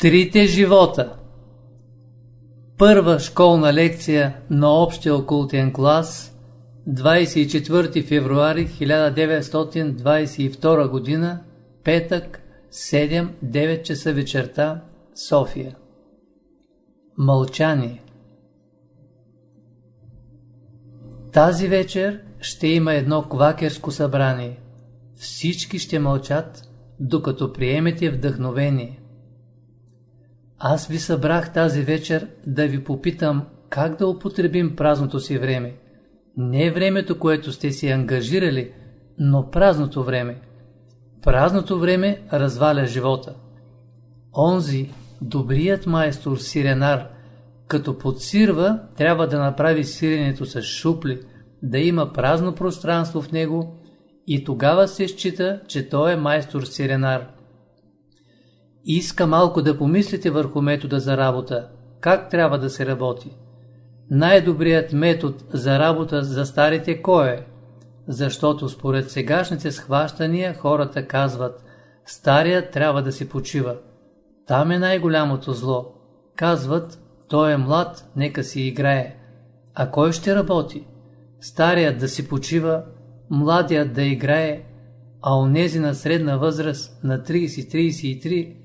Трите живота Първа школна лекция на общия окултен клас 24 февруари 1922 година петък 7-9 часа вечерта София Мълчание Тази вечер ще има едно квакерско събрание. Всички ще мълчат, докато приемете вдъхновение. Аз ви събрах тази вечер да ви попитам как да употребим празното си време. Не времето, което сте си ангажирали, но празното време. Празното време разваля живота. Онзи, добрият майстор Сиренар, като подсирва, трябва да направи сиренето с шупли, да има празно пространство в него и тогава се счита, че той е майстор Сиренар. Иска малко да помислите върху метода за работа, как трябва да се работи. Най-добрият метод за работа за старите кой е? Защото според сегашните схващания хората казват Стария трябва да си почива. Там е най-голямото зло. Казват, той е млад, нека си играе. А кой ще работи? Старият да си почива, младият да играе, а онези на средна възраст на 30-33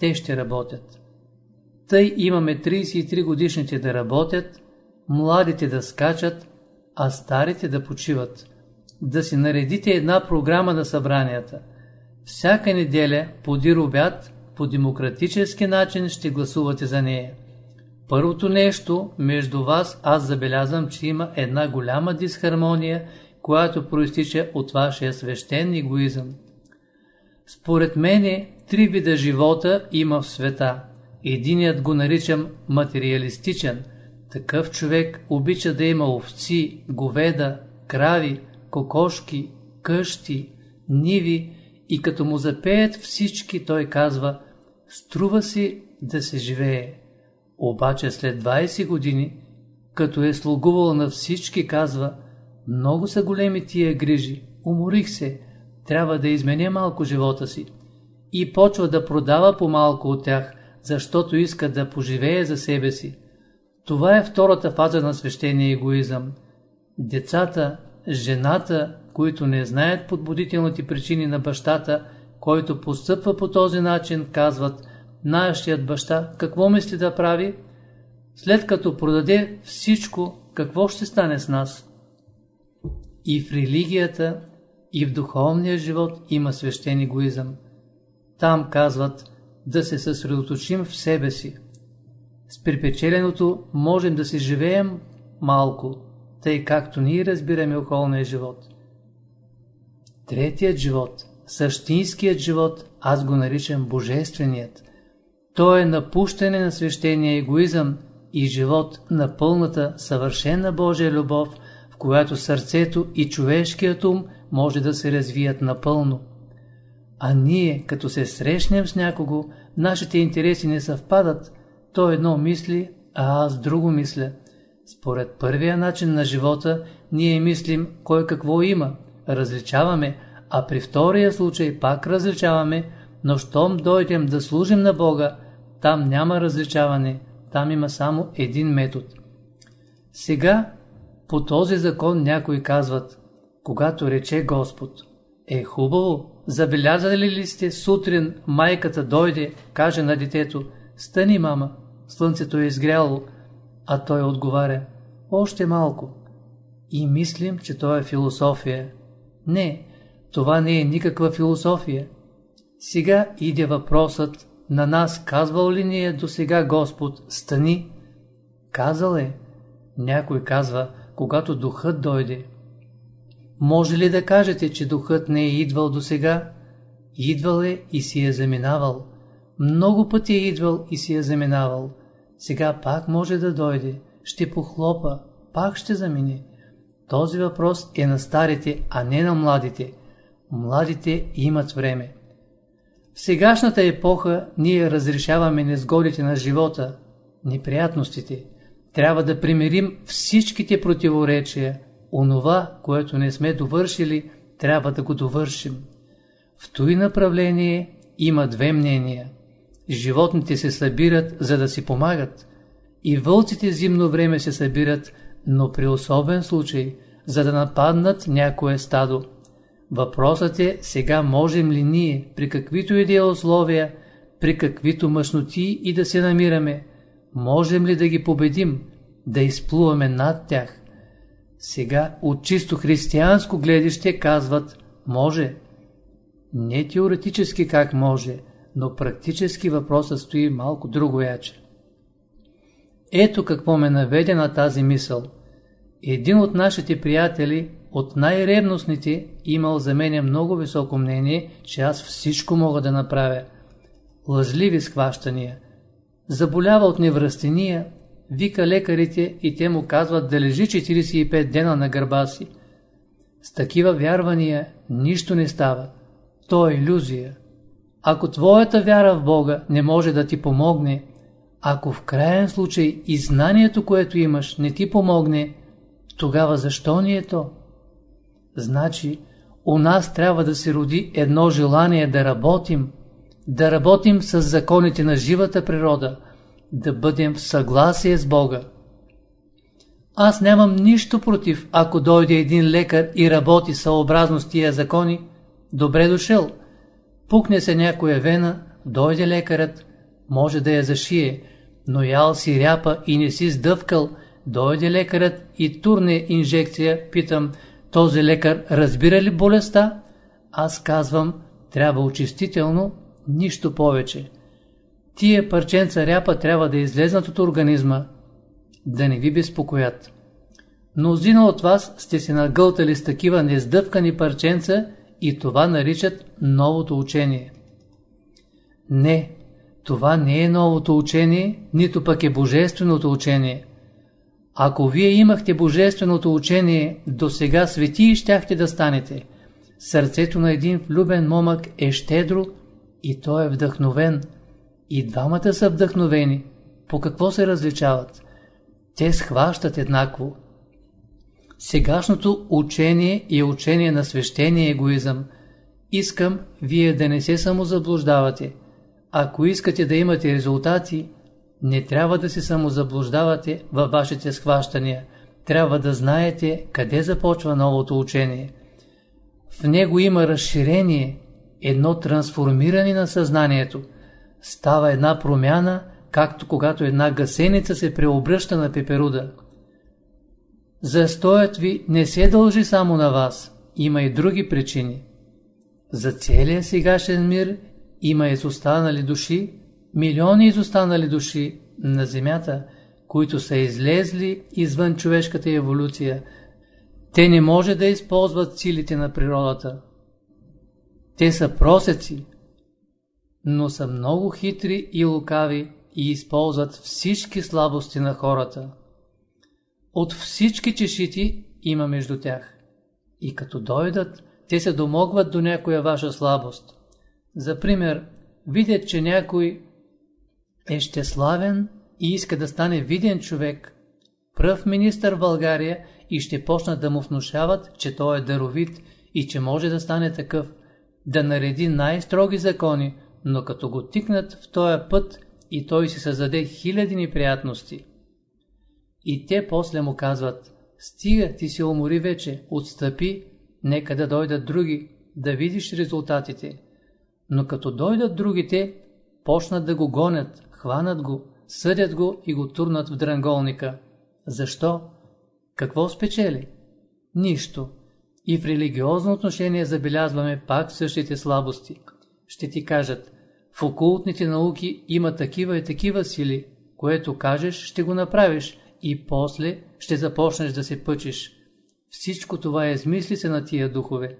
те ще работят. Тъй имаме 33 годишните да работят, младите да скачат, а старите да почиват. Да си наредите една програма на събранията. Всяка неделя, подир обяд, по демократически начин ще гласувате за нея. Първото нещо, между вас аз забелязвам, че има една голяма дисхармония, която проистича от вашия свещен егоизъм. Според мене Три вида живота има в света. Единият го наричам материалистичен. Такъв човек обича да има овци, говеда, крави, кокошки, къщи, ниви и като му запеят всички, той казва «Струва си да се живее». Обаче след 20 години, като е слугувал на всички, казва «Много са големи тия грижи, уморих се, трябва да изменя малко живота си» и почва да продава по-малко от тях, защото иска да поживее за себе си. Това е втората фаза на свещения егоизъм. Децата, жената, които не знаят подбудителните причини на бащата, който постъпва по този начин, казват «Нашият баща какво мисли да прави?» След като продаде всичко, какво ще стане с нас? И в религията, и в духовния живот има свещен егоизъм. Там казват да се съсредоточим в себе си. С припечеленото можем да си живеем малко, тъй както ние разбираме околния живот. Третият живот, същинският живот, аз го наричам божественият. Той е напущане на свещения егоизъм и живот на пълната, съвършена Божия любов, в която сърцето и човешкият ум може да се развият напълно. А ние, като се срещнем с някого, нашите интереси не съвпадат, то едно мисли, а аз друго мисля. Според първия начин на живота, ние мислим кой какво има, различаваме, а при втория случай пак различаваме, но щом дойдем да служим на Бога, там няма различаване, там има само един метод. Сега, по този закон някои казват, когато рече Господ, е хубаво, Забелязали ли сте сутрин майката дойде, каже на детето, стани мама, слънцето е изгряло, а той отговаря, още малко. И мислим, че то е философия. Не, това не е никаква философия. Сега иде въпросът, на нас казвал ли ни е до сега Господ, стани? Казал е. Някой казва, когато духът дойде. Може ли да кажете, че духът не е идвал до сега? Идвал е и си е заминавал. Много пъти е идвал и си е заминавал. Сега пак може да дойде, ще похлопа, пак ще замине. Този въпрос е на старите, а не на младите. Младите имат време. В сегашната епоха ние разрешаваме незгодите на живота, неприятностите. Трябва да примирим всичките противоречия, онова, което не сме довършили, трябва да го довършим. В той направление има две мнения. животните се събират, за да си помагат. И вълците зимно време се събират, но при особен случай, за да нападнат някое стадо. Въпросът е, сега можем ли ние, при каквито и е условия, при каквито мъжноти и да се намираме, можем ли да ги победим, да изплуваме над тях? Сега от чисто християнско гледище казват «може». Не теоретически как може, но практически въпросът стои малко друго яче. Ето какво ме наведе на тази мисъл. Един от нашите приятели, от най-ревностните, имал за мене много високо мнение, че аз всичко мога да направя. Лъжливи схващания. Заболява от невръстения, вика лекарите и те му казват да лежи 45 дена на гърба си. С такива вярвания нищо не става. То е иллюзия. Ако твоята вяра в Бога не може да ти помогне, ако в крайен случай и знанието, което имаш, не ти помогне, тогава защо ни е то? Значи, у нас трябва да се роди едно желание да работим, да работим с законите на живата природа, да бъдем в съгласие с Бога. Аз нямам нищо против, ако дойде един лекар и работи съобразно с тия закони, добре дошъл. Пукне се някоя вена, дойде лекарът, може да я зашие, но ял си ряпа и не си сдъвкал, дойде лекарът и турне инжекция, питам, този лекар разбира ли болестта? Аз казвам, трябва очистително, нищо повече. Тия парченца ряпа трябва да излезнат от организма, да не ви безпокоят. Мнозина от вас сте се нагълтали с такива нездъвкани парченца и това наричат новото учение. Не, това не е новото учение, нито пък е божественото учение. Ако вие имахте божественото учение, до сега свети щяхте да станете. Сърцето на един влюбен момък е щедро и той е вдъхновен. И двамата са вдъхновени. По какво се различават? Те схващат еднакво. Сегашното учение е учение на свещения егоизъм. Искам вие да не се самозаблуждавате. Ако искате да имате резултати, не трябва да се самозаблуждавате във вашите схващания. Трябва да знаете къде започва новото учение. В него има разширение, едно трансформиране на съзнанието. Става една промяна, както когато една гасеница се преобръща на пеперуда. Застоят ви не се дължи само на вас, има и други причини. За целия сегашен мир има изостанали души, милиони изостанали души на Земята, които са излезли извън човешката еволюция. Те не може да използват силите на природата. Те са просеци, но са много хитри и лукави и използват всички слабости на хората. От всички чешити има между тях. И като дойдат, те се домогват до някоя ваша слабост. За пример, видят, че някой е щеславен и иска да стане виден човек, пръв министър в България и ще почнат да му внушават, че той е даровит и че може да стане такъв, да нареди най-строги закони, но като го тикнат в този път и той си създаде хиляди неприятности. И те после му казват, стига, ти се умори вече, отстъпи, нека да дойдат други, да видиш резултатите. Но като дойдат другите, почнат да го гонят, хванат го, съдят го и го турнат в дранголника. Защо? Какво спечели? Нищо. И в религиозно отношение забелязваме пак същите слабости. Ще ти кажат, в окултните науки има такива и такива сили, което кажеш, ще го направиш и после ще започнеш да се пъчиш. Всичко това е измислица на тия духове.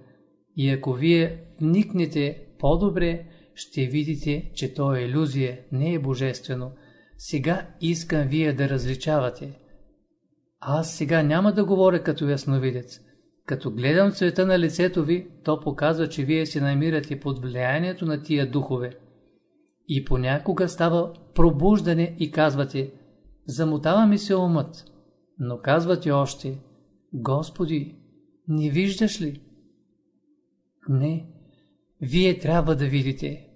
И ако вие вникнете по-добре, ще видите, че то е иллюзия, не е божествено. Сега искам вие да различавате. Аз сега няма да говоря като ясновидец. Като гледам цвета на лицето ви, то показва, че вие се намирате под влиянието на тия духове. И понякога става пробуждане и казвате, замотава ми се умът, но казвате още, Господи, не виждаш ли? Не, вие трябва да видите.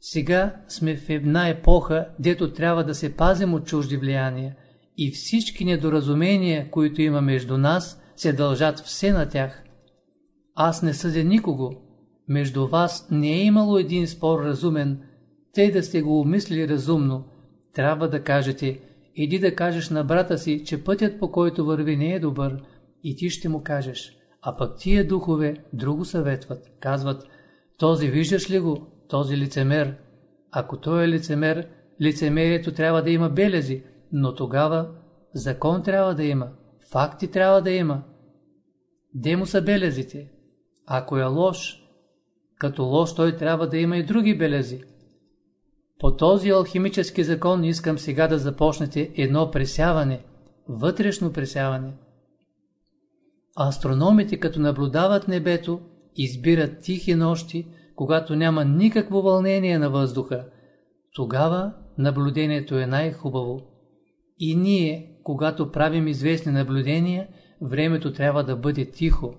Сега сме в една епоха, дето трябва да се пазим от чужди влияния и всички недоразумения, които има между нас, се дължат все на тях. Аз не съдя никого. Между вас не е имало един спор разумен, тъй да сте го умислили разумно. Трябва да кажете, иди да кажеш на брата си, че пътят по който върви не е добър, и ти ще му кажеш. А пък тия духове друго съветват. Казват, този виждаш ли го, този лицемер. Ако той е лицемер, лицемерието трябва да има белези, но тогава закон трябва да има, факти трябва да има. Де му са белезите? Ако е лош, като лош той трябва да има и други белези. По този алхимически закон искам сега да започнете едно пресяване, вътрешно пресяване. Астрономите, като наблюдават небето, избират тихи нощи, когато няма никакво вълнение на въздуха. Тогава наблюдението е най-хубаво. И ние, когато правим известни наблюдения, времето трябва да бъде тихо.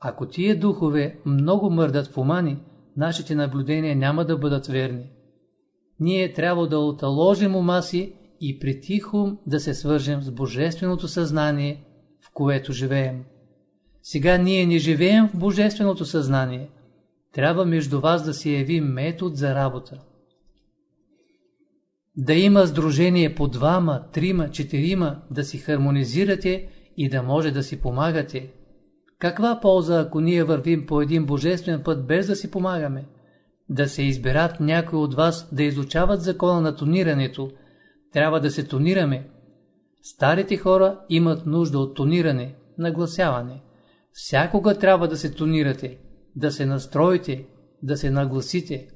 Ако тия духове много мърдат в умани, нашите наблюдения няма да бъдат верни. Ние трябва да оталожим ума си и при тихо да се свържем с Божественото съзнание, в което живеем. Сега ние не живеем в Божественото съзнание. Трябва между вас да се яви метод за работа. Да има сдружение по двама, трима, четирима, да си хармонизирате и да може да си помагате. Каква полза, ако ние вървим по един божествен път без да си помагаме? Да се изберат някои от вас да изучават закона на тонирането. Трябва да се тонираме. Старите хора имат нужда от тониране, нагласяване. Всякога трябва да се тонирате, да се настроите, да се нагласите.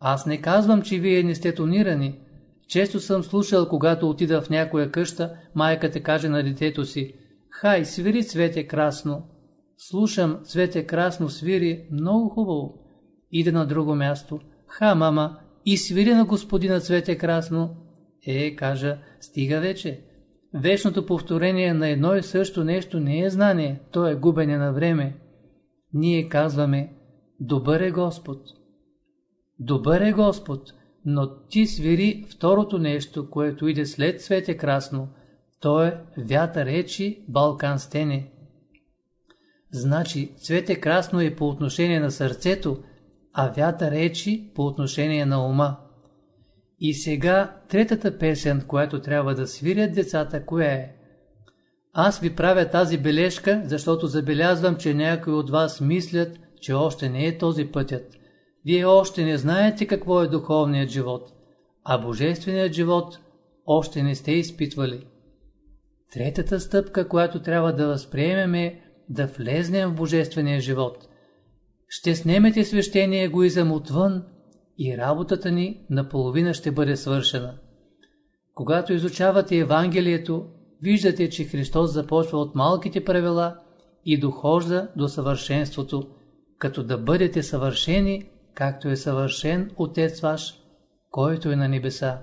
Аз не казвам, че вие не сте тонирани. Често съм слушал, когато отида в някоя къща, майката каже на детето си, «Хай, свири цвете красно». Слушам, цвете красно свири, много хубаво. Иде на друго място. Ха, мама, и свири на господина цвете красно. Е, кажа, стига вече. Вечното повторение на едно и също нещо не е знание, то е губене на време. Ние казваме, добър е Господ. Добър е Господ, но ти свири второто нещо, което иде след цвете красно. То е вятър речи Балкан стене. Значи цвете красно е по отношение на сърцето, а вятър речи по отношение на ума. И сега третата песен, която трябва да свирят децата, коя е? Аз ви правя тази бележка, защото забелязвам, че някои от вас мислят, че още не е този пътят. Вие още не знаете какво е духовният живот, а божественият живот още не сте изпитвали. Третата стъпка, която трябва да възприемем е да влезнем в божествения живот. Ще снемете свещения егоизъм отвън и работата ни наполовина ще бъде свършена. Когато изучавате Евангелието, виждате, че Христос започва от малките правила и дохожда до съвършенството, като да бъдете съвършени, както е съвършен Отец ваш, който е на небеса.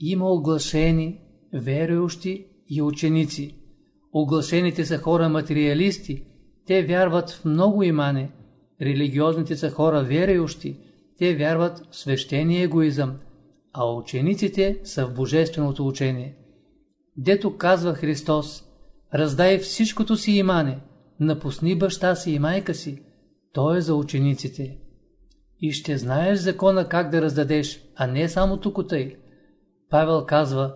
Има оглашени, верующи и ученици. Оглашените са хора материалисти, те вярват в много имане. Религиозните са хора верующи, те вярват в свещения егоизъм, а учениците са в божественото учение. Дето казва Христос, раздай всичкото си имане, напусни баща си и майка си, то е за учениците. И ще знаеш закона как да раздадеш, а не само тук тъй. Павел казва,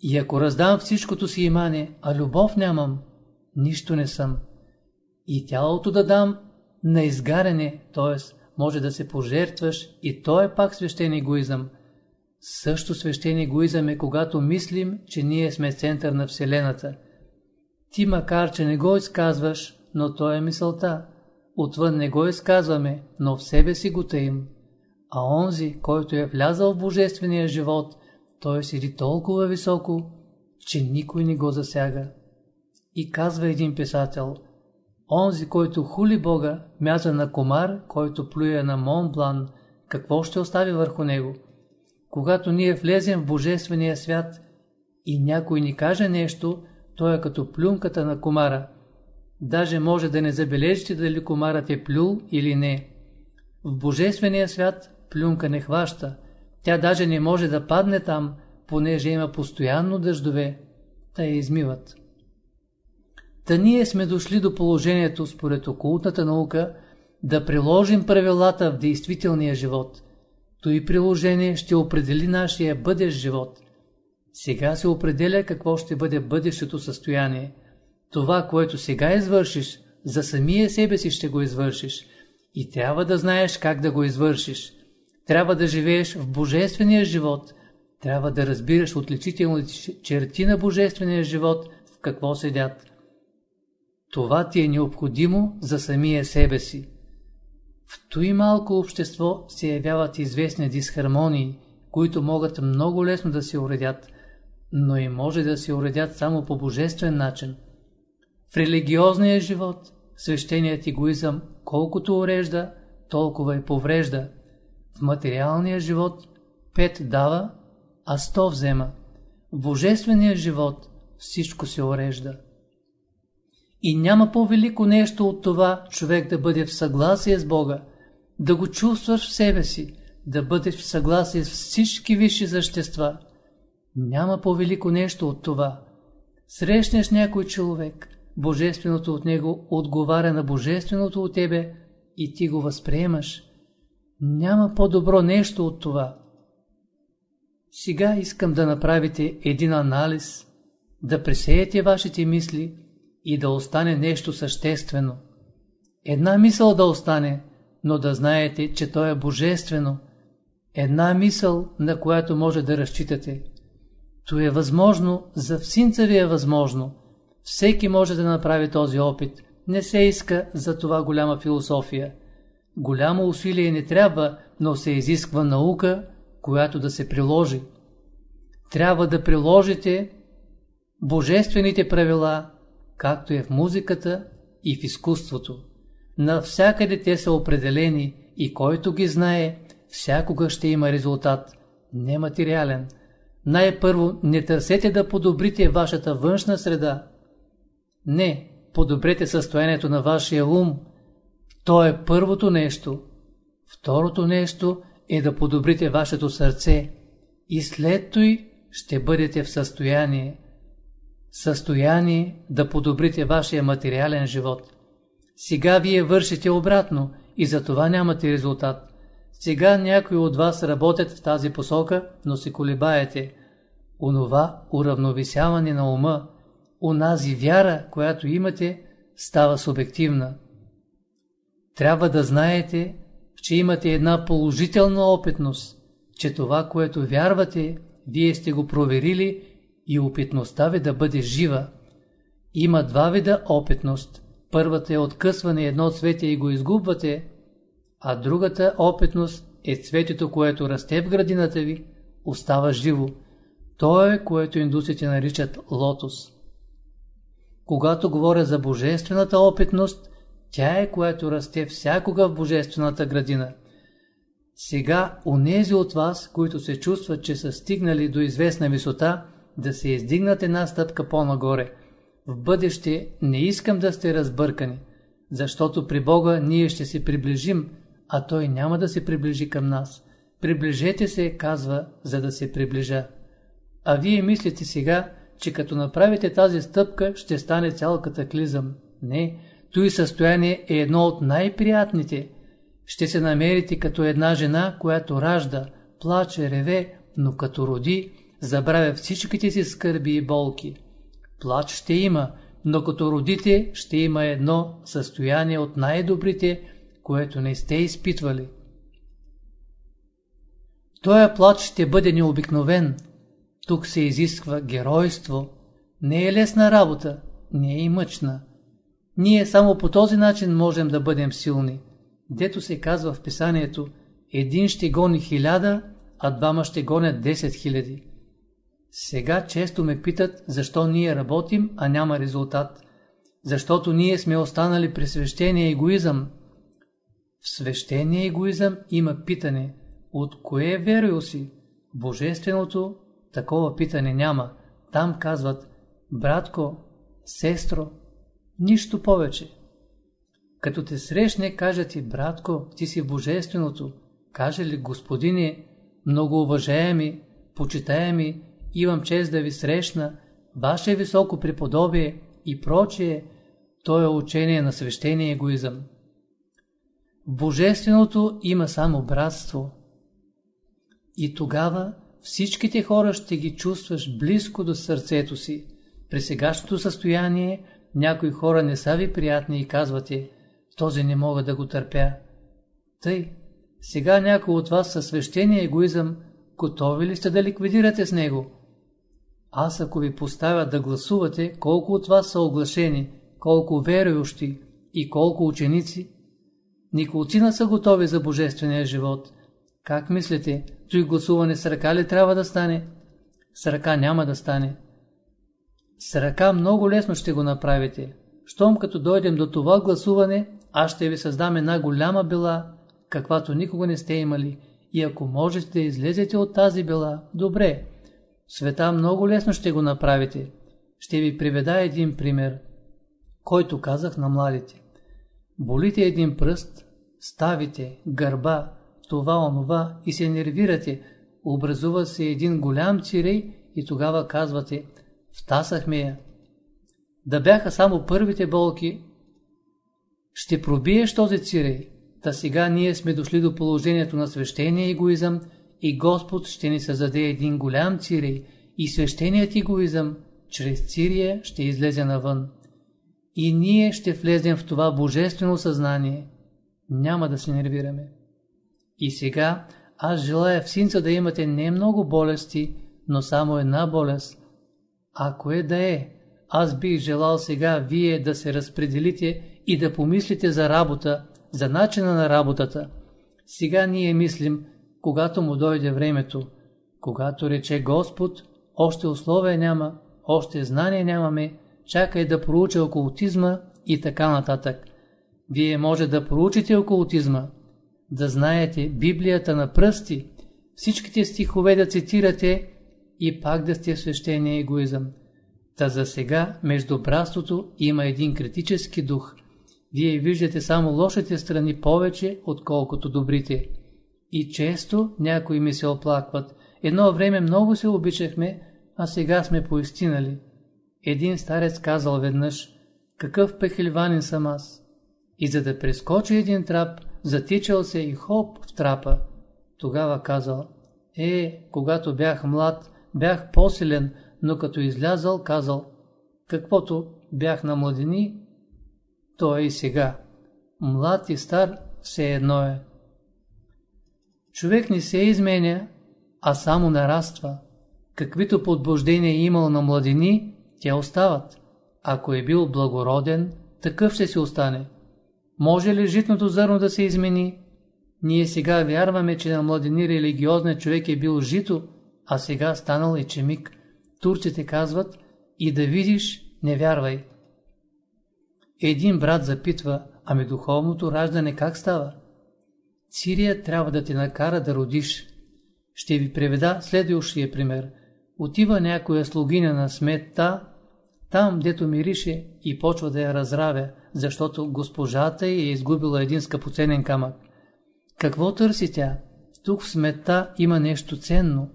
и ако раздам всичкото си имане, а любов нямам, нищо не съм. И тялото да дам на изгаряне, т.е може да се пожертваш и то е пак свещен егоизъм. Също свещен егоизъм е когато мислим, че ние сме център на Вселената. Ти макар, че не го изказваш, но то е мисълта. Отвън не го изказваме, но в себе си го таим. А онзи, който е влязал в божествения живот, той седи толкова високо, че никой не го засяга. И казва един писател – Онзи, който хули Бога, мяза на комар, който плюе на Монблан, какво ще остави върху него? Когато ние влезем в Божествения свят и някой ни каже нещо, то е като плюнката на комара. Даже може да не забележите дали комарът е плюл или не. В Божествения свят плюнка не хваща. Тя даже не може да падне там, понеже има постоянно дъждове, да я измиват. Та ние сме дошли до положението, според окултната наука, да приложим правилата в действителния живот. Той приложение ще определи нашия бъдещ живот. Сега се определя какво ще бъде бъдещето състояние. Това, което сега извършиш, за самия себе си ще го извършиш. И трябва да знаеш как да го извършиш. Трябва да живееш в божествения живот. Трябва да разбираш отличителните черти на божествения живот, в какво седят. Това ти е необходимо за самия себе си. В той малко общество се явяват известни дисхармонии, които могат много лесно да се уредят, но и може да се уредят само по божествен начин. В религиозния живот свещеният егоизъм колкото урежда, толкова и поврежда. В материалния живот пет дава, а сто взема. В божествения живот всичко се урежда. И няма по-велико нещо от това човек да бъде в съгласие с Бога, да го чувстваш в себе си, да бъдеш в съгласие с всички висши същества. Няма по-велико нещо от това. Срещнеш някой човек, Божественото от него отговаря на Божественото от тебе и ти го възприемаш. Няма по-добро нещо от това. Сега искам да направите един анализ, да пресеете вашите мисли и да остане нещо съществено. Една мисъл да остане, но да знаете, че то е божествено. Една мисъл, на която може да разчитате. То е възможно, за всинца ви е възможно. Всеки може да направи този опит. Не се иска за това голяма философия. Голямо усилие не трябва, но се изисква наука, която да се приложи. Трябва да приложите божествените правила, както е в музиката и в изкуството. Навсякъде те са определени и който ги знае, всякога ще има резултат, нематериален. Най-първо не търсете да подобрите вашата външна среда. Не, подобрете състоянието на вашия ум. То е първото нещо. Второто нещо е да подобрите вашето сърце и след той ще бъдете в състояние, състояние да подобрите вашия материален живот. Сега вие вършите обратно и за това нямате резултат. Сега някои от вас работят в тази посока, но се колебаете. Онова уравновесяване на ума, онази вяра, която имате, става субективна. Трябва да знаете, че имате една положителна опитност, че това, което вярвате, вие сте го проверили и опитността ви да бъде жива. Има два вида опитност. Първата е откъсване едно цвете и го изгубвате, а другата опитност е цветето, което расте в градината ви, остава живо. То е, което индусите наричат лотос. Когато говоря за божествената опитност, тя е, което расте всякога в божествената градина. Сега, онези от вас, които се чувстват, че са стигнали до известна висота, да се издигнат една стъпка по-нагоре. В бъдеще не искам да сте разбъркани, защото при Бога ние ще се приближим, а Той няма да се приближи към нас. Приближете се, казва, за да се приближа. А вие мислите сега, че като направите тази стъпка, ще стане цял катаклизъм. Не, той състояние е едно от най-приятните. Ще се намерите като една жена, която ражда, плаче, реве, но като роди, забравя всичките си скърби и болки. Плач ще има, но като родите ще има едно състояние от най-добрите, което не сте изпитвали. Тоя плач ще бъде необикновен. Тук се изисква геройство. Не е лесна работа, не е и мъчна. Ние само по този начин можем да бъдем силни. Дето се казва в писанието, един ще гони хиляда, а двама ще гонят 10 хиляди. Сега често ме питат, защо ние работим, а няма резултат. Защото ние сме останали при свещения егоизъм. В свещения егоизъм има питане, от кое е верил си? Божественото такова питане няма. Там казват, братко, сестро, нищо повече. Като те срещне, каже ти, братко, ти си божественото. Каже ли, господине, много уважаеми, почитаеми, имам чест да ви срещна, ваше високо преподобие и прочее, то е учение на свещения егоизъм. В Божественото има само братство. И тогава всичките хора ще ги чувстваш близко до сърцето си. При сегашното състояние някои хора не са ви приятни и казвате, този не мога да го търпя. Тъй, сега някой от вас със свещения егоизъм, готови ли сте да ликвидирате с него? Аз ако ви поставя да гласувате, колко от вас са оглашени, колко верующи и колко ученици, Николцина са готови за божествения живот. Как мислите, той гласуване с ръка ли трябва да стане? С ръка няма да стане. С ръка много лесно ще го направите. Щом като дойдем до това гласуване, аз ще ви създам една голяма бела, каквато никога не сте имали. И ако можете да излезете от тази бела, добре. Света много лесно ще го направите. Ще ви приведа един пример, който казах на младите. Болите един пръст, ставите, гърба, това, онова и се нервирате, образува се един голям цирей и тогава казвате, втасахме я. Да бяха само първите болки, ще пробиеш този цирей. Та сега ние сме дошли до положението на свещения егоизъм и Господ ще ни създаде един голям цирей и свещеният егоизъм чрез цирия ще излезе навън. И ние ще влезем в това божествено съзнание. Няма да се нервираме. И сега аз желая в синца да имате не много болести, но само една болест. Ако е да е, аз бих желал сега вие да се разпределите и да помислите за работа, за начина на работата. Сега ние мислим, когато му дойде времето, когато рече Господ, още условия няма, още знание нямаме, чакай да проуча окултизма и така нататък. Вие може да проучите окултизма, да знаете Библията на пръсти, всичките стихове да цитирате и пак да сте свещения егоизъм. Та за сега между братството има един критически дух. Вие виждате само лошите страни повече, отколкото добрите. И често някои ми се оплакват. Едно време много се обичахме, а сега сме поистинали. Един старец казал веднъж, какъв пехливанин съм аз. И за да прескочи един трап, затичал се и хоп в трапа. Тогава казал, е, когато бях млад, бях по-силен, но като излязал, казал, каквото бях на младини, то е и сега. Млад и стар все едно е. Човек не се изменя, а само нараства. Каквито подбуждения имал на младини, те остават. Ако е бил благороден, такъв ще се остане. Може ли житното зърно да се измени? Ние сега вярваме, че на младини религиозният човек е бил жито, а сега станал и чемик. Турците казват, и да видиш, не вярвай. Един брат запитва, ами духовното раждане как става? Сирия трябва да те накара да родиш. Ще ви преведа следващия пример. Отива някоя слугиня на сметта, там, дето мирише и почва да я разравя, защото госпожата е изгубила един скъпоценен камък. Какво търси тя? Тук в сметта има нещо ценно.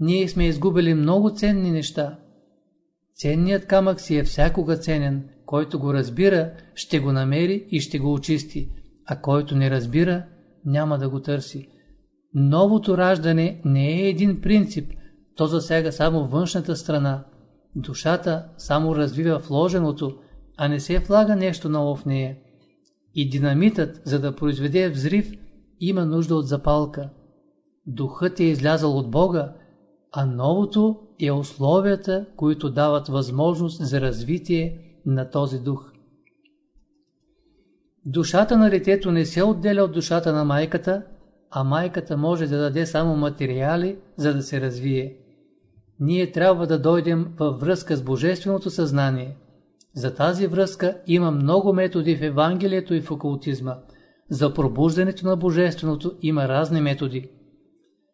Ние сме изгубили много ценни неща. Ценният камък си е всякога ценен. Който го разбира, ще го намери и ще го очисти, а който не разбира, няма да го търси. Новото раждане не е един принцип, то засяга само външната страна. Душата само развива вложеното, а не се влага нещо ново в нея. И динамитът, за да произведе взрив, има нужда от запалка. Духът е излязал от Бога, а новото е условията, които дават възможност за развитие на този дух. Душата на детето не се отделя от душата на майката, а майката може да даде само материали, за да се развие. Ние трябва да дойдем във връзка с Божественото съзнание. За тази връзка има много методи в Евангелието и в окултизма. За пробуждането на Божественото има разни методи.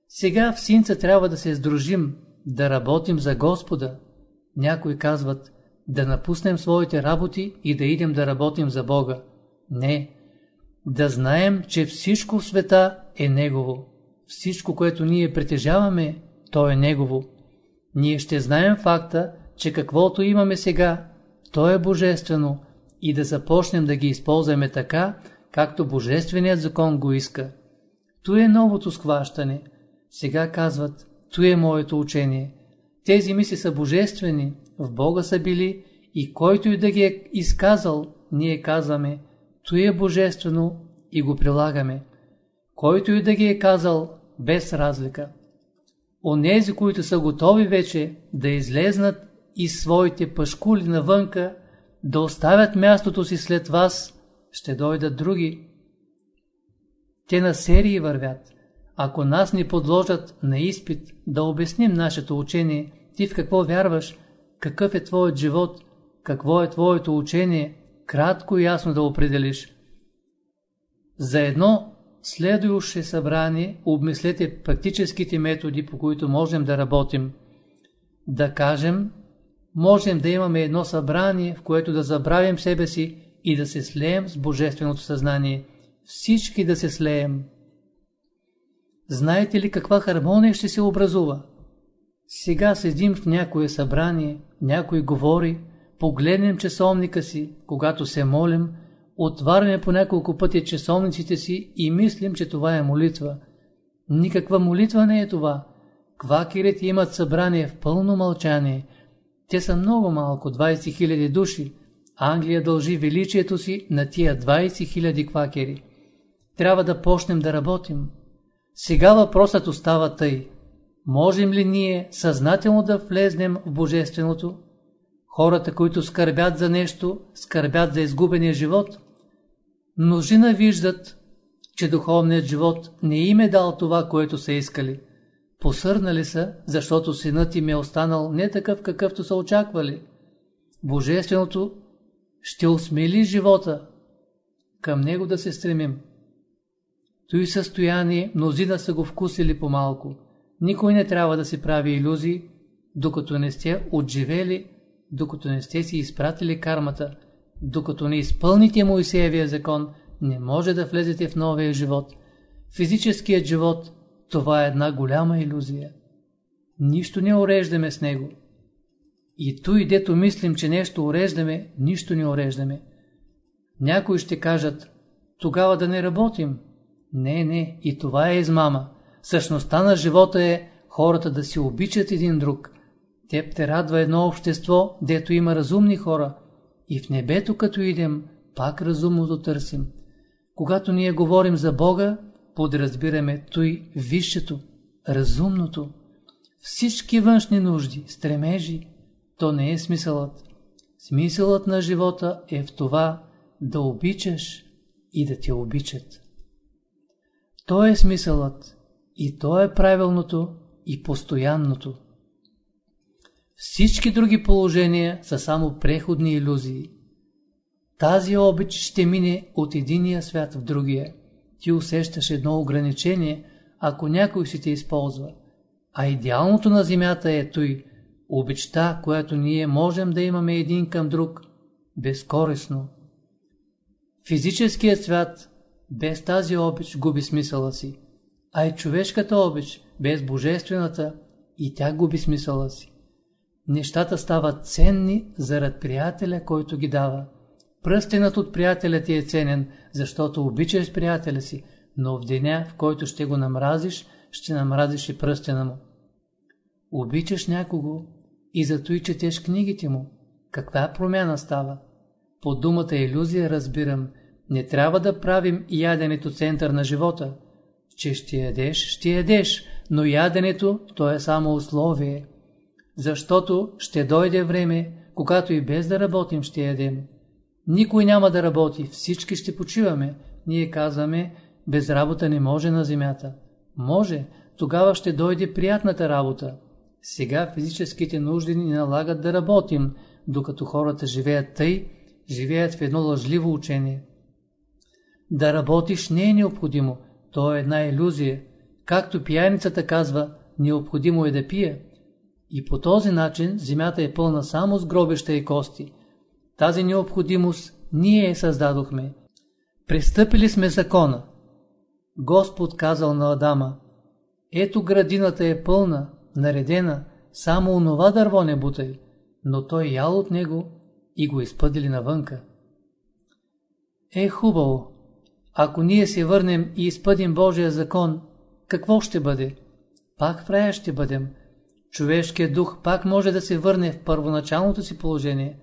Сега в синца трябва да се сдружим, да работим за Господа. Някои казват, да напуснем своите работи и да идем да работим за Бога. Не. Да знаем, че всичко в света е Негово. Всичко, което ние притежаваме, то е Негово. Ние ще знаем факта, че каквото имаме сега, то е божествено и да започнем да ги използваме така, както Божественият закон го иска. То е новото схващане. Сега казват, то е моето учение. Тези мисли са божествени, в Бога са били и който и да ги е изказал, ние казваме, то е божествено и го прилагаме. Който и да ги е казал, без разлика. Онези, които са готови вече да излезнат из своите пашкули навънка, да оставят мястото си след вас, ще дойдат други. Те на серии вървят. Ако нас ни подложат на изпит да обясним нашето учение, ти в какво вярваш, какъв е твоят живот, какво е твоето учение, кратко и ясно да определиш. За едно следующе събрание обмислете практическите методи, по които можем да работим. Да кажем, можем да имаме едно събрание, в което да забравим себе си и да се слеем с Божественото съзнание. Всички да се слеем. Знаете ли каква хармония ще се образува? Сега седим в някое събрание, някой говори, погледнем часовника си, когато се молим, отваряме по няколко пъти часовниците си и мислим, че това е молитва. Никаква молитва не е това. Квакерите имат събрание в пълно мълчание. Те са много малко, 20 000 души. Англия дължи величието си на тия 20 000 квакери. Трябва да почнем да работим. Сега въпросът остава тъй. Можем ли ние съзнателно да влезнем в Божественото? Хората, които скърбят за нещо, скърбят за изгубения живот. Множина виждат, че духовният живот не им е дал това, което са искали. Посърнали са, защото синът им е останал не такъв, какъвто са очаквали. Божественото ще усмели живота, към него да се стремим. Той състояние мнозина са го вкусили по-малко. Никой не трябва да си прави иллюзии, докато не сте отживели, докато не сте си изпратили кармата, докато не изпълните Моисеевия закон, не може да влезете в новия живот. Физическият живот, това е една голяма иллюзия. Нищо не уреждаме с него. И той, дето мислим, че нещо уреждаме, нищо не уреждаме. Някои ще кажат, тогава да не работим. Не, не, и това е измама. Същността на живота е хората да си обичат един друг. Теб те радва едно общество, дето има разумни хора. И в небето, като идем, пак разумното търсим. Когато ние говорим за Бога, подразбираме той висшето, разумното. Всички външни нужди, стремежи, то не е смисълът. Смисълът на живота е в това да обичаш и да те обичат. То е смисълът и то е правилното и постоянното. Всички други положения са само преходни иллюзии. Тази обич ще мине от единия свят в другия. Ти усещаш едно ограничение, ако някой си те използва. А идеалното на земята е той, обичта, която ние можем да имаме един към друг, безкорисно. Физическият свят без тази обич губи смисъла си, а и човешката обич без божествената и тя губи смисъла си. Нещата стават ценни зарад приятеля, който ги дава. Пръстенът от приятеля ти е ценен, защото обичаш приятеля си, но в деня, в който ще го намразиш, ще намразиш и пръстена му. Обичаш някого и зато и четеш книгите му. Каква промяна става? По думата иллюзия разбирам, не трябва да правим яденето център на живота. Че ще ядеш, ще ядеш, но яденето то е само условие. Защото ще дойде време, когато и без да работим ще ядем. Никой няма да работи, всички ще почиваме. Ние казваме, без работа не може на земята. Може, тогава ще дойде приятната работа. Сега физическите нужди ни налагат да работим, докато хората живеят тъй, живеят в едно лъжливо учение. Да работиш не е необходимо, то е една иллюзия. Както пияницата казва, необходимо е да пие. И по този начин земята е пълна само с гробеща и кости. Тази необходимост ние създадохме. Престъпили сме закона. Господ казал на Адама, ето градината е пълна, наредена, само онова дърво не бутай, но той ял от него и го изпъдили навънка. Е, хубаво, ако ние се върнем и изпъдим Божия закон, какво ще бъде? Пак в рая ще бъдем. Човешкият дух пак може да се върне в първоначалното си положение.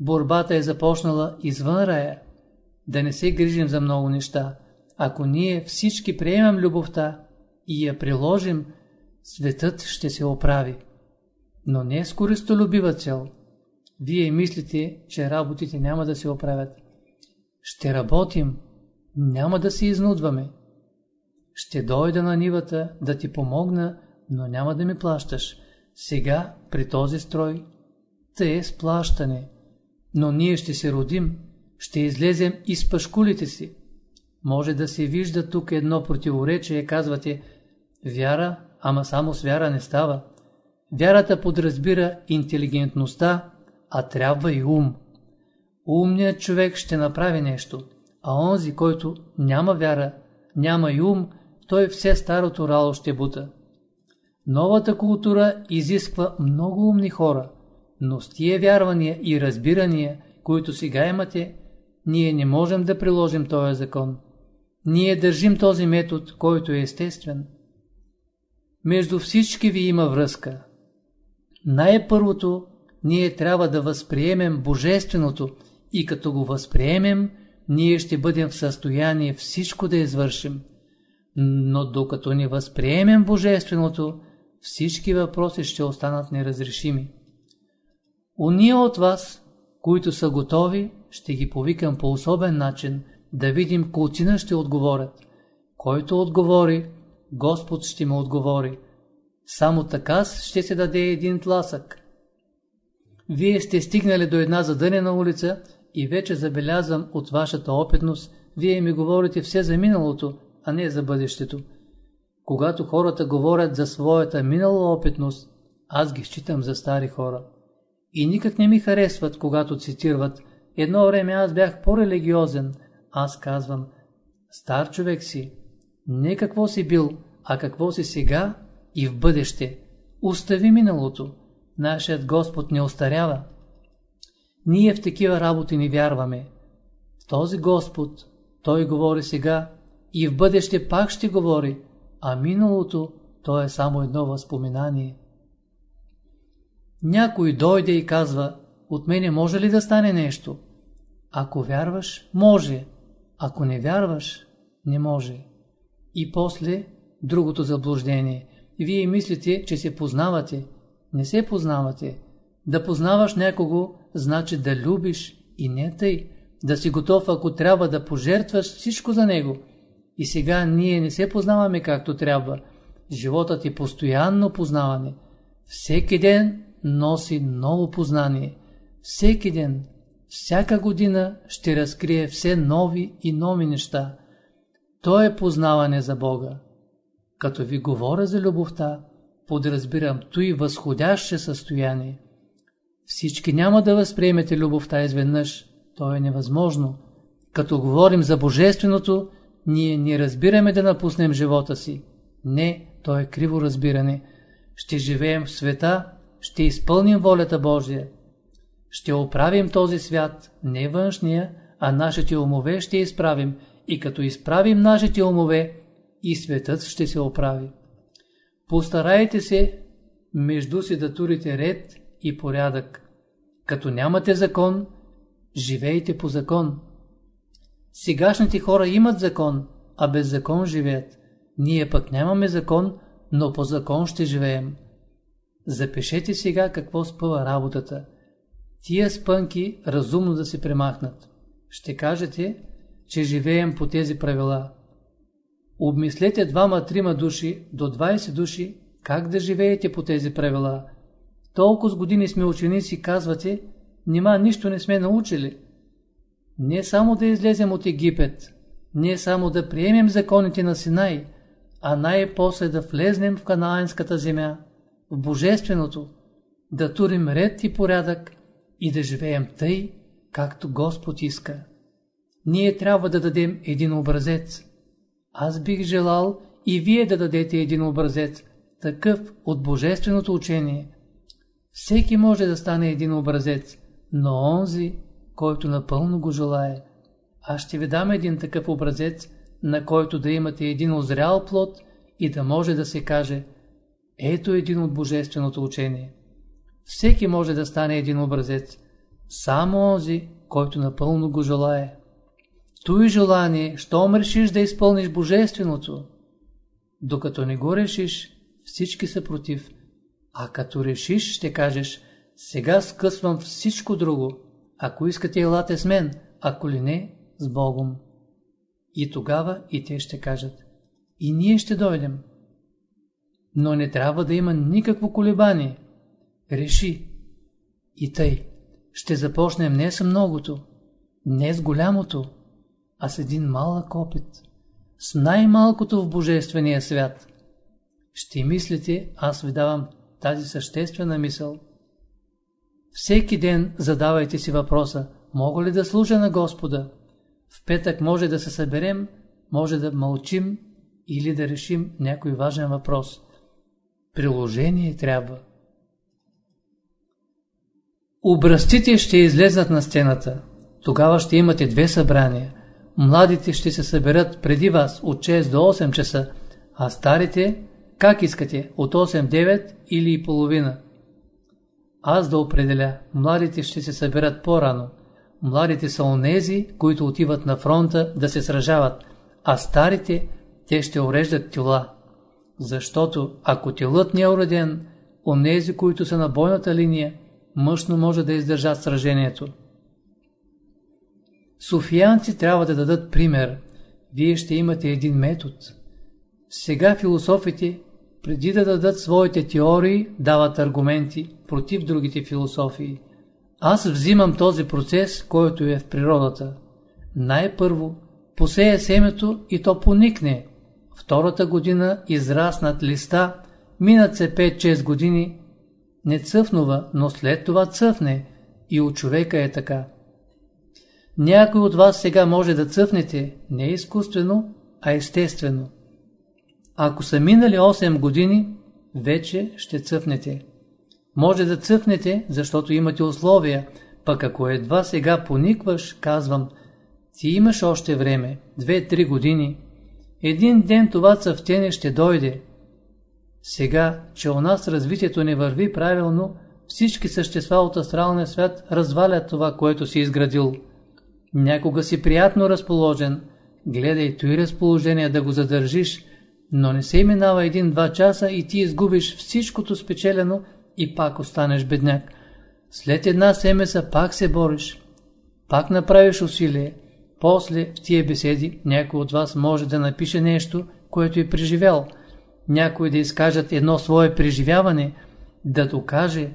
Борбата е започнала извън рая. Да не се грижим за много неща. Ако ние всички приемам любовта и я приложим, светът ще се оправи. Но не с користолюбива цел. Вие мислите, че работите няма да се оправят. Ще работим, няма да се изнудваме. Ще дойда на нивата да ти помогна, но няма да ми плащаш. Сега, при този строй, те е сплащане. Но ние ще се родим, ще излезем из пашкулите си. Може да се вижда тук едно противоречие, казвате, вяра, ама само с вяра не става. Вярата подразбира интелигентността, а трябва и ум. Умният човек ще направи нещо, а онзи, който няма вяра, няма и ум, той все старото рало ще бута. Новата култура изисква много умни хора, но с тия вярвания и разбирания, които сега имате, ние не можем да приложим този закон. Ние държим този метод, който е естествен. Между всички ви има връзка. Най-първото, ние трябва да възприемем Божественото и като го възприемем, ние ще бъдем в състояние всичко да извършим. Но докато не възприемем Божественото, всички въпроси ще останат неразрешими. Уния от вас, които са готови, ще ги повикам по особен начин, да видим колцина ще отговорят. Който отговори, Господ ще му отговори. Само така ще се даде един тласък. Вие сте стигнали до една задънена улица и вече забелязвам от вашата опитност, вие ми говорите все за миналото, а не за бъдещето. Когато хората говорят за своята минала опитност, аз ги считам за стари хора. И никак не ми харесват, когато цитират Едно време аз бях по-религиозен. Аз казвам, стар човек си. Не какво си бил, а какво си сега и в бъдеще. Остави миналото. Нашият Господ не остарява. Ние в такива работи не вярваме. Този Господ, Той говори сега и в бъдеще пак ще говори, а миналото, то е само едно възпоминание. Някой дойде и казва, от мене може ли да стане нещо? Ако вярваш, може. Ако не вярваш, не може. И после другото заблуждение. Вие мислите, че се познавате. Не се познавате. Да познаваш някого, значи да любиш и не тъй. Да си готов, ако трябва да пожертваш всичко за него. И сега ние не се познаваме както трябва. Животът е постоянно познаване. Всеки ден носи ново познание. Всеки ден, всяка година ще разкрие все нови и нови неща. То е познаване за Бога. Като ви говоря за любовта, подразбирам той възходяще състояние. Всички няма да възприемете любовта изведнъж, то е невъзможно. Като говорим за Божественото, ние не разбираме да напуснем живота си. Не, то е криво разбиране. Ще живеем в света, ще изпълним волята Божия. Ще оправим този свят, не външния, а нашите умове ще изправим и като изправим нашите умове, и светът ще се оправи. Постарайте се между си да турите ред и порядък. Като нямате закон, живейте по закон. Сегашните хора имат закон, а без закон живеят. Ние пък нямаме закон, но по закон ще живеем. Запишете сега какво спъва работата. Тия спънки разумно да се премахнат. Ще кажете, че живеем по тези правила. Обмислете двама-трима души, до 20 души, как да живеете по тези правила. Толкова с години сме ученици, казвате, нима нищо не сме научили. Не само да излезем от Египет, не само да приемем законите на Синай, а най-после да влезнем в Канаанската земя, в Божественото, да турим ред и порядък и да живеем тъй, както Господ иска. Ние трябва да дадем един образец. Аз бих желал и вие да дадете един образец, такъв от Божественото учение. Всеки може да стане един образец, но онзи, който напълно го желае. Аз ще ви дам един такъв образец, на който да имате един озрял плод и да може да се каже ето един от Божественото учение. Всеки може да стане един образец, само онзи, който напълно го желае. Той желание, щом решиш да изпълниш Божественото. Докато не го решиш, всички са против. А като решиш, ще кажеш, сега скъсвам всичко друго. Ако искате, елате с мен, ако ли не, с Богом. И тогава и те ще кажат, и ние ще дойдем. Но не трябва да има никакво колебание. Реши. И тъй, ще започнем не с многото, не с голямото, а с един малък опит, с най-малкото в Божествения свят. Ще мислите, аз ви давам тази съществена мисъл. Всеки ден задавайте си въпроса, мога ли да служа на Господа? В петък може да се съберем, може да мълчим или да решим някой важен въпрос. Приложение трябва. Образците ще излезнат на сцената. Тогава ще имате две събрания. Младите ще се съберат преди вас от 6 до 8 часа, а старите, как искате, от 8-9 или и половина. Аз да определя, младите ще се съберат по-рано. Младите са онези, които отиват на фронта да се сражават, а старите, те ще уреждат тела. Защото ако телът не е уреден, онези, които са на бойната линия, мъжно може да издържат сражението. Софиянци трябва да дадат пример. Вие ще имате един метод. Сега философите, преди да дадат своите теории, дават аргументи против другите философии. Аз взимам този процес, който е в природата. Най-първо посея семето и то поникне. Втората година израснат листа, минат се 5-6 години, не цъфнува, но след това цъфне и у човека е така. Някой от вас сега може да цъфнете не изкуствено, а естествено. Ако са минали 8 години, вече ще цъфнете. Може да цъфнете, защото имате условия, пък ако едва сега поникваш, казвам, ти имаш още време, 2-3 години. Един ден това цъфтене ще дойде, сега, че у нас развитието не върви правилно, всички същества от астралния свят развалят това, което си изградил. Някога си приятно разположен, гледай той разположение да го задържиш, но не се минава един-два часа и ти изгубиш всичкото спечелено и пак останеш бедняк. След една семеса пак се бориш, пак направиш усилие, после в тия беседи някой от вас може да напише нещо, което е преживял – някой да изкажат едно свое преживяване, да докаже,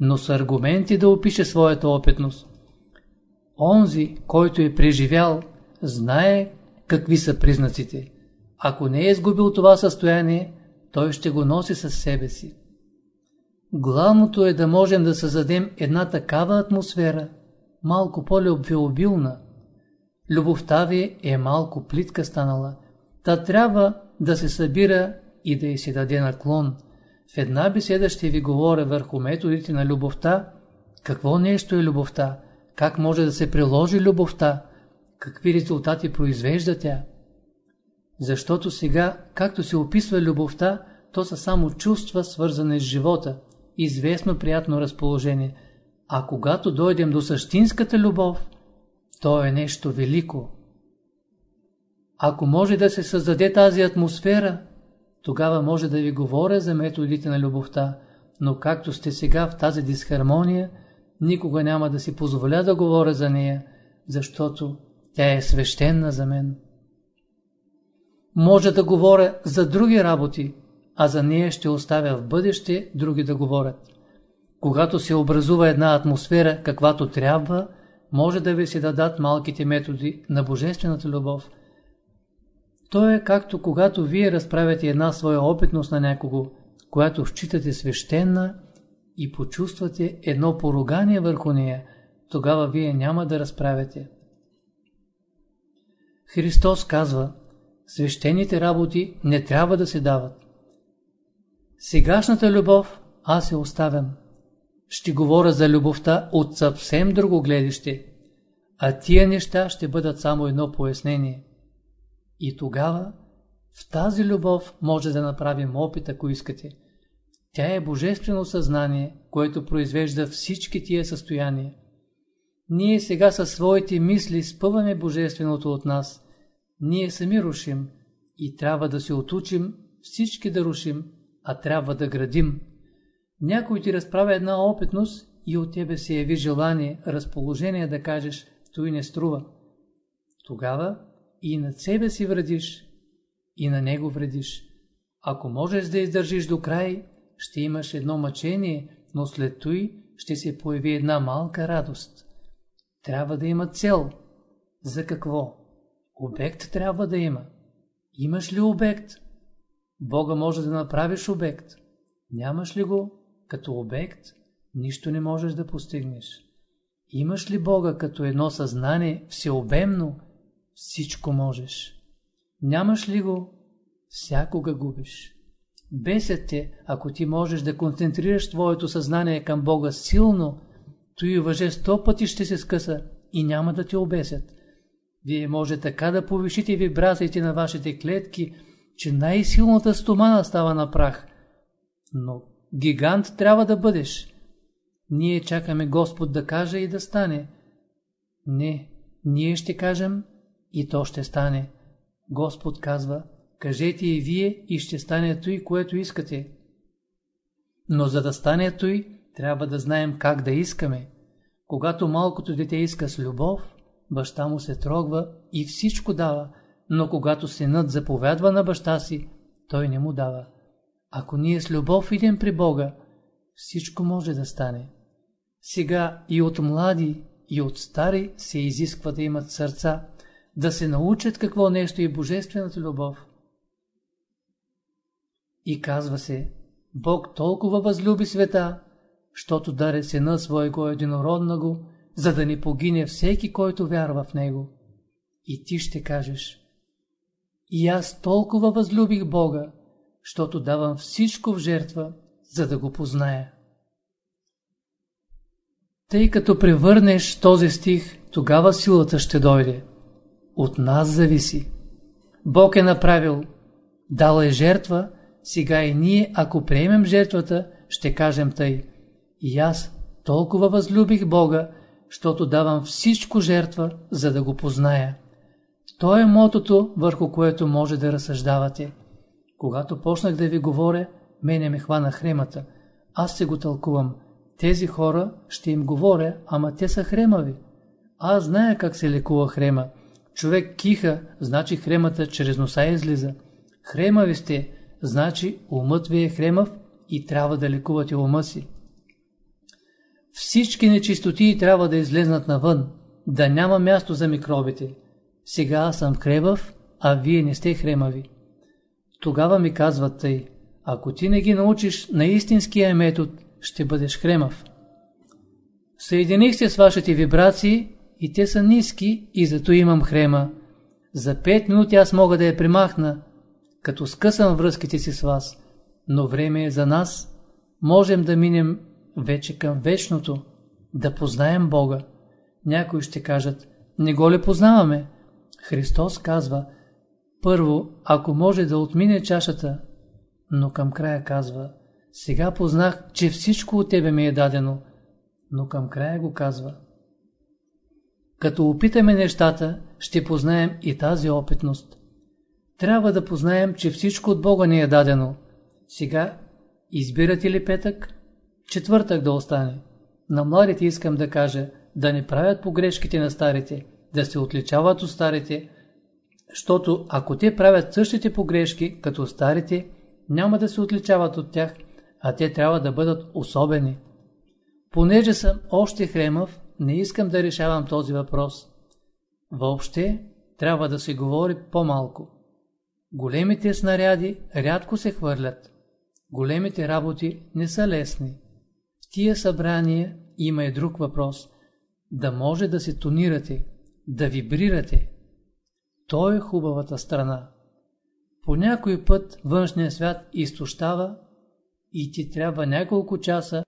но с аргументи да опише своята опитност. Онзи, който е преживял, знае какви са признаците. Ако не е изгубил това състояние, той ще го носи със себе си. Главното е да можем да създадем една такава атмосфера, малко по-любвеобилна. Любовта ви е малко плитка станала, та трябва да се събира и да й се даде наклон. В една беседа ще ви говоря върху методите на любовта, какво нещо е любовта, как може да се приложи любовта, какви резултати произвежда тя. Защото сега, както се описва любовта, то са само чувства, свързани с живота, известно приятно разположение. А когато дойдем до същинската любов, то е нещо велико. Ако може да се създаде тази атмосфера, тогава може да ви говоря за методите на любовта, но както сте сега в тази дисхармония, никога няма да си позволя да говоря за нея, защото тя е свещена за мен. Може да говоря за други работи, а за нея ще оставя в бъдеще други да говорят. Когато се образува една атмосфера, каквато трябва, може да ви се дадат малките методи на божествената любов, то е както когато вие разправяте една своя опитност на някого, която считате свещена и почувствате едно поругание върху нея, тогава вие няма да разправяте. Христос казва, свещените работи не трябва да се дават. Сегашната любов аз се оставям. Ще говоря за любовта от съвсем друго гледище, а тия неща ще бъдат само едно пояснение. И тогава в тази любов може да направим опит, ако искате. Тя е божествено съзнание, което произвежда всички тия състояния. Ние сега със своите мисли спъваме божественото от нас. Ние сами рушим и трябва да се отучим всички да рушим, а трябва да градим. Някой ти разправя една опитност и от тебе се яви желание, разположение да кажеш, той не струва. Тогава и на себе си вредиш, и на него вредиш. Ако можеш да издържиш до край, ще имаш едно мъчение, но след той ще се появи една малка радост. Трябва да има цел. За какво? Обект трябва да има. Имаш ли обект? Бога може да направиш обект. Нямаш ли го като обект, нищо не можеш да постигнеш. Имаш ли Бога като едно съзнание всеобемно, всичко можеш. Нямаш ли го, всякога губиш. Бесят те, ако ти можеш да концентрираш твоето съзнание към Бога силно, то и въже сто пъти ще се скъса и няма да те обесят. Вие може така да повишите вибрациите на вашите клетки, че най-силната стомана става на прах. Но гигант трябва да бъдеш. Ние чакаме Господ да каже и да стане. Не, ние ще кажем и то ще стане. Господ казва, кажете и вие и ще стане той, което искате. Но за да стане той, трябва да знаем как да искаме. Когато малкото дете иска с любов, баща му се трогва и всичко дава, но когато синът заповядва на баща си, той не му дава. Ако ние с любов идем при Бога, всичко може да стане. Сега и от млади, и от стари се изисква да имат сърца, да се научат какво нещо е божествената любов. И казва се, Бог толкова възлюби света, щото даде сина своего единородного, за да не погине всеки, който вярва в него. И ти ще кажеш, и аз толкова възлюбих Бога, щото давам всичко в жертва, за да го позная. Тъй като превърнеш този стих, тогава силата ще дойде. От нас зависи. Бог е направил, дал е жертва, сега и ние, ако приемем жертвата, ще кажем тъй. И аз толкова възлюбих Бога, щото давам всичко жертва, за да го позная. То е мотото, върху което може да разсъждавате. Когато почнах да ви говоря, мене ме хвана хремата. Аз се го тълкувам. Тези хора ще им говоря, ама те са хремави. Аз зная как се лекува хрема. Човек киха, значи хремата чрез носа излиза. Хремави сте, значи умът ви е хремав и трябва да лекувате ума си. Всички нечистоти трябва да излезнат навън, да няма място за микробите. Сега аз съм хребав, а вие не сте хремави. Тогава ми казват тъй, ако ти не ги научиш на истинския метод, ще бъдеш хремав. Съединих се с вашите вибрации и те са ниски и зато имам хрема. За 5 минути аз мога да я примахна, като скъсам връзките си с вас, но време е за нас, можем да минем вече към вечното, да познаем Бога. Някои ще кажат, не го ли познаваме? Христос казва, първо, ако може да отмине чашата, но към края казва, сега познах, че всичко от тебе ми е дадено, но към края го казва. Като опитаме нещата, ще познаем и тази опитност. Трябва да познаем, че всичко от Бога ни е дадено. Сега, избирате ли петък? Четвъртък да остане. На младите искам да кажа, да не правят погрешките на старите, да се отличават от старите, защото ако те правят същите погрешки, като старите, няма да се отличават от тях, а те трябва да бъдат особени. Понеже съм още хремав, не искам да решавам този въпрос. Въобще, трябва да се говори по-малко. Големите снаряди рядко се хвърлят. Големите работи не са лесни. В тия събрания има и друг въпрос. Да може да се тонирате, да вибрирате. То е хубавата страна. По някой път външния свят изтощава и ти трябва няколко часа